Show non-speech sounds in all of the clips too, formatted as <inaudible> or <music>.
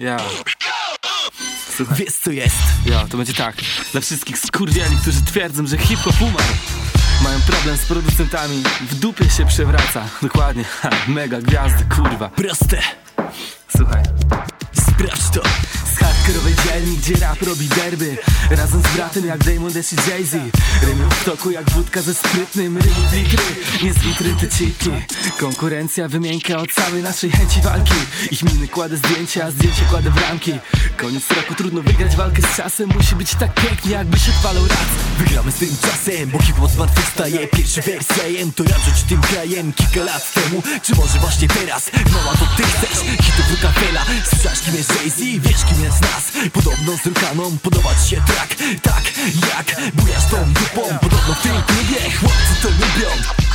Ja. Słuchaj. Wiesz co jest? Ja, to będzie tak. Dla wszystkich skurwieli, którzy twierdzą, że hip-hop umarł. Mają problem z producentami. W dupie się przewraca. Dokładnie. Ha, <laughs> mega gwiazdy, kurwa. Proste, Słuchaj. Gdzie rap robi derby. Razem z bratem jak Damon Dash i Jay-Z. Rymy w toku jak wódka ze sprytnym Rymy w litry, nie z Konkurencja wymienka o całej naszej chęci walki. Ich miny kładę zdjęcia, a zdjęcie kładę w ramki. Koniec roku trudno wygrać walkę z czasem. Musi być tak pięknie jakby się odpalał raz. Wygramy z tym czasem, bo hip-hop zmartwychwstaje Pierwszy wers jajem, to rap rzuć tym krajem Kilka lat temu, czy może właśnie teraz? Mała to ty chcesz, hitów Rockefeller Słyszasz kim jest Jay-Z, wiesz kim jest nas. Podobno z Rukaną, podoba ci się track Tak jak bujasz tą dupą. Podobno w tym klubie chłopcy to lubią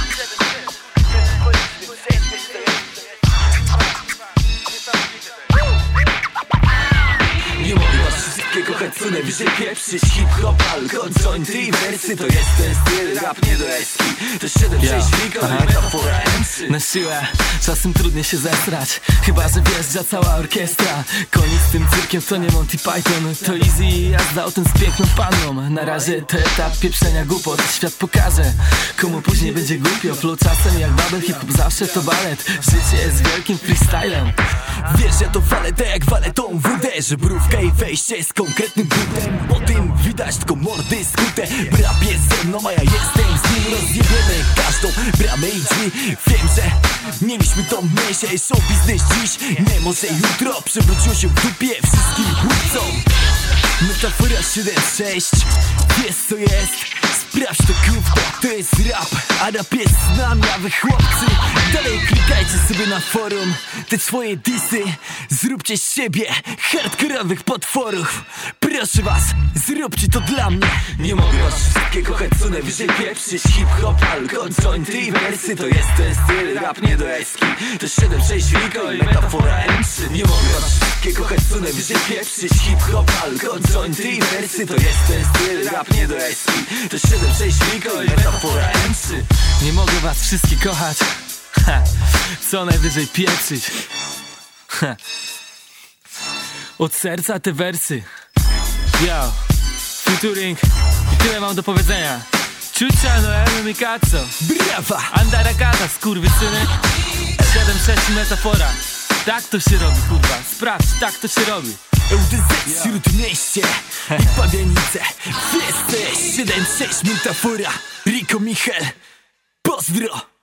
co najwyżej pieprzyć Hip-hop, alkohol, jointy i wersy. To jest ten styl, rap nie do eski. To 7, 6 fliko Aha. i metafora MC Na siłę, czasem trudniej się zesrać. Chyba, że wjeżdża cała orkiestra Koniec z tym cyrkiem, to nie Monty Python. To easy jazda o ten z piękną panną Na razie to etap pieprzenia głupot. Świat pokaże, komu później będzie głupio. Flow czasem jak babel, hip-hop zawsze to balet. Życie jest wielkim freestylem Wiesz, ja to walę tak jak walę tą wódę Że brówka i wejście z konkretnym butem. Po tym widać tylko mordy skute. Brab jest ze mną, a ja jestem z nim. Rozjebiemy każdą bramę i drzwi. Wiem, że mieliśmy to myśl Show biznes dziś, nie może jutro Przewróciło się w dupie wszystkim chłopcom. Metafora 7-6 Wiesz co jest? Sprawdź to gówno, to jest rap A rap jest z nami, a wy chłopcy. Dalej klikajcie sobie na forum Te swoje disy Zróbcie z siebie hardkorowych potworów Proszę was, zróbcie to dla mnie. Nie mogę was wszystkie kochać co najwyżej pieprzyć. Hip-hop, alkohol, jointy i wersy. To jest ten styl, rap nie do eski. To 7-6 Rico i metafora M3 Nie mogę was wszystkie kochać co najwyżej pieprzyć. Hip-hop, alkohol, jointy i wersy. To jest ten styl, rap nie do eski. To 7-6 Rico i metafora M3 Nie mogę was wszystkich kochać. Ha, Co najwyżej pieprzyć. Ha. Od serca te wersy Yo, featuring I tyle mam do powiedzenia. Ciucia, Noemi, Mikazzo Brawa! Andarakata, skurwysyny. 7-6 metafora. Tak to się robi, kurwa. Sprawdź, tak to się robi. LDZ Śródmieście <laughs> i Pabianice Jesteś 7-6 metafora. Rico Michel. Pozdro!